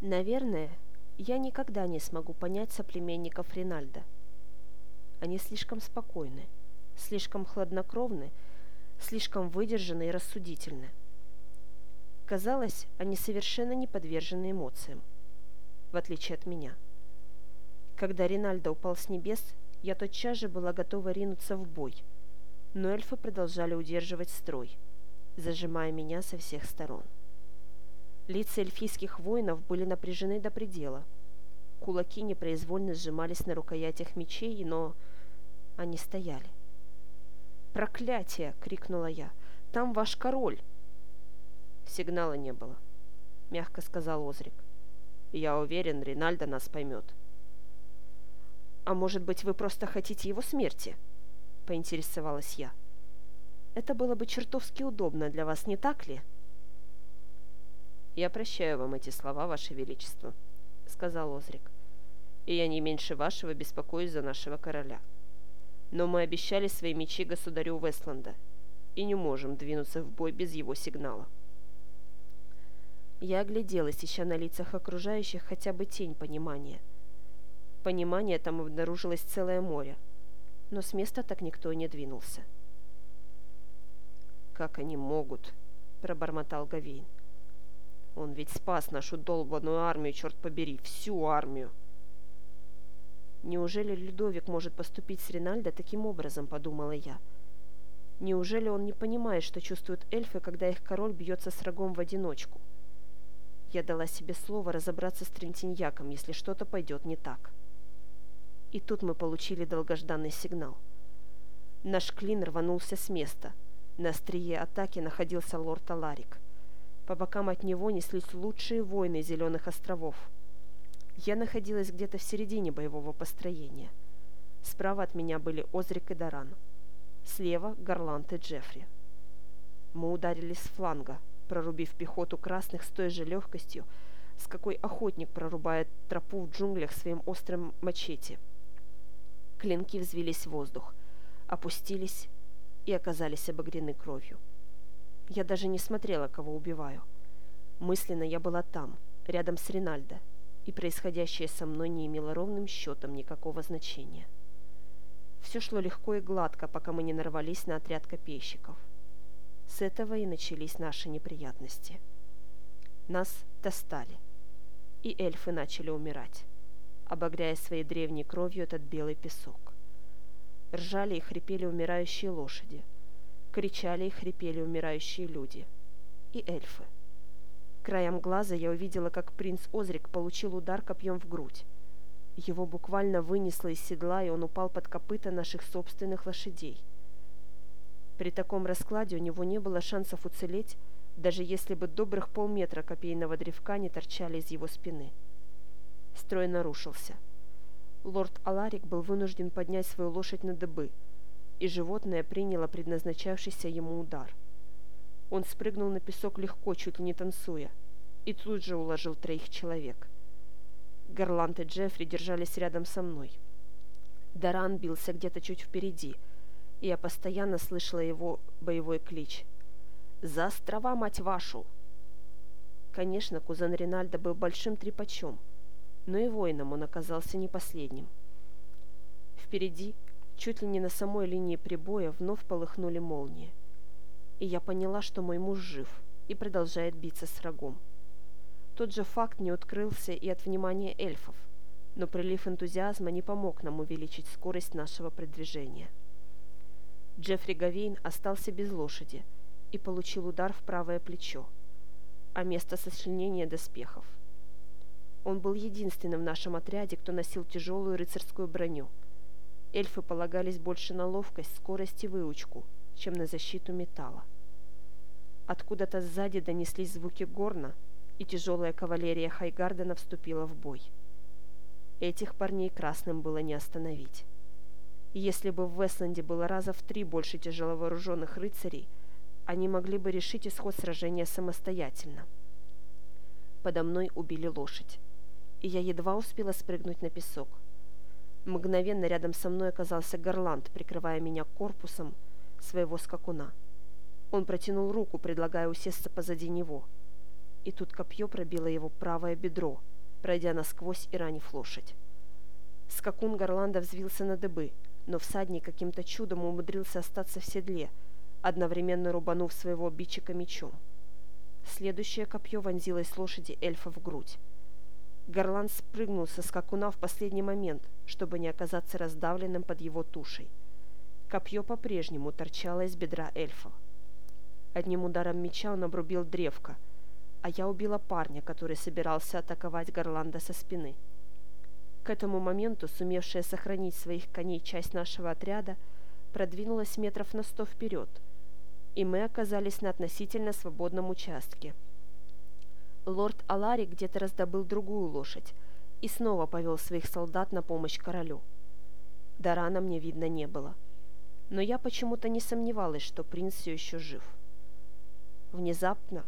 Наверное, я никогда не смогу понять соплеменников Ринальда. Они слишком спокойны, слишком хладнокровны, слишком выдержаны и рассудительны. Казалось, они совершенно не подвержены эмоциям, в отличие от меня. Когда Ринальдо упал с небес, я тотчас же была готова ринуться в бой, но эльфы продолжали удерживать строй, зажимая меня со всех сторон. Лица эльфийских воинов были напряжены до предела. Кулаки непроизвольно сжимались на рукоятях мечей, но они стояли. «Проклятие!» — крикнула я. «Там ваш король!» Сигнала не было, — мягко сказал Озрик. Я уверен, Ринальдо нас поймет. «А может быть, вы просто хотите его смерти?» — поинтересовалась я. «Это было бы чертовски удобно для вас, не так ли?» «Я прощаю вам эти слова, Ваше Величество», — сказал Озрик. «И я не меньше вашего беспокоюсь за нашего короля. Но мы обещали свои мечи государю Вестланда и не можем двинуться в бой без его сигнала». Я огляделась, ища на лицах окружающих хотя бы тень понимания. Понимания там обнаружилось целое море, но с места так никто и не двинулся. «Как они могут?» – пробормотал Гавейн. «Он ведь спас нашу долбанную армию, черт побери, всю армию!» «Неужели Людовик может поступить с Ринальдо таким образом?» – подумала я. «Неужели он не понимает, что чувствуют эльфы, когда их король бьется с врагом в одиночку?» Я дала себе слово разобраться с Трентиньяком, если что-то пойдет не так. И тут мы получили долгожданный сигнал. Наш клин рванулся с места. На острие атаки находился лорд Аларик. По бокам от него неслись лучшие воины Зеленых островов. Я находилась где-то в середине боевого построения. Справа от меня были Озрик и Даран. Слева – Гарлант и Джеффри. Мы ударили с фланга – прорубив пехоту красных с той же легкостью, с какой охотник прорубает тропу в джунглях своим острым мачете. Клинки взвились в воздух, опустились и оказались обогрены кровью. Я даже не смотрела, кого убиваю. Мысленно я была там, рядом с Ринальдо, и происходящее со мной не имело ровным счетом никакого значения. Все шло легко и гладко, пока мы не нарвались на отряд копейщиков. С этого и начались наши неприятности. Нас достали, и эльфы начали умирать, обогряя своей древней кровью этот белый песок. Ржали и хрипели умирающие лошади, кричали и хрипели умирающие люди и эльфы. Краем глаза я увидела, как принц Озрик получил удар копьем в грудь. Его буквально вынесло из седла, и он упал под копыта наших собственных лошадей – при таком раскладе у него не было шансов уцелеть, даже если бы добрых полметра копейного древка не торчали из его спины. Строй нарушился. Лорд Аларик был вынужден поднять свою лошадь на дыбы, и животное приняло предназначавшийся ему удар. Он спрыгнул на песок легко, чуть ли не танцуя, и тут же уложил троих человек. Гарлант и Джеффри держались рядом со мной. Даран бился где-то чуть впереди – и я постоянно слышала его боевой клич. «За острова, мать вашу!» Конечно, кузен Ринальдо был большим трепачом, но и воином он оказался не последним. Впереди, чуть ли не на самой линии прибоя, вновь полыхнули молнии. И я поняла, что мой муж жив и продолжает биться с врагом. Тот же факт не открылся и от внимания эльфов, но прилив энтузиазма не помог нам увеличить скорость нашего продвижения. Джеффри Гавейн остался без лошади и получил удар в правое плечо, а место сочленения доспехов. Он был единственным в нашем отряде, кто носил тяжелую рыцарскую броню. Эльфы полагались больше на ловкость, скорость и выучку, чем на защиту металла. Откуда-то сзади донеслись звуки горна, и тяжелая кавалерия Хайгардена вступила в бой. Этих парней красным было не остановить. Если бы в Весленде было раза в три больше тяжеловооруженных рыцарей, они могли бы решить исход сражения самостоятельно. Подо мной убили лошадь, и я едва успела спрыгнуть на песок. Мгновенно рядом со мной оказался Гарланд, прикрывая меня корпусом своего скакуна. Он протянул руку, предлагая усесться позади него. и тут копье пробило его правое бедро, пройдя насквозь и ранив лошадь. Скакун Горланда взвился на дыбы, но всадник каким-то чудом умудрился остаться в седле, одновременно рубанув своего бичика мечом. Следующее копье вонзилось лошади эльфа в грудь. Горланд спрыгнул со скакуна в последний момент, чтобы не оказаться раздавленным под его тушей. Копье по-прежнему торчало из бедра эльфа. Одним ударом меча он обрубил древко, а я убила парня, который собирался атаковать Горланда со спины. К этому моменту сумевшая сохранить своих коней часть нашего отряда продвинулась метров на сто вперед, и мы оказались на относительно свободном участке. Лорд Алари где-то раздобыл другую лошадь и снова повел своих солдат на помощь королю. Дарана мне видно не было, но я почему-то не сомневалась, что принц все еще жив. Внезапно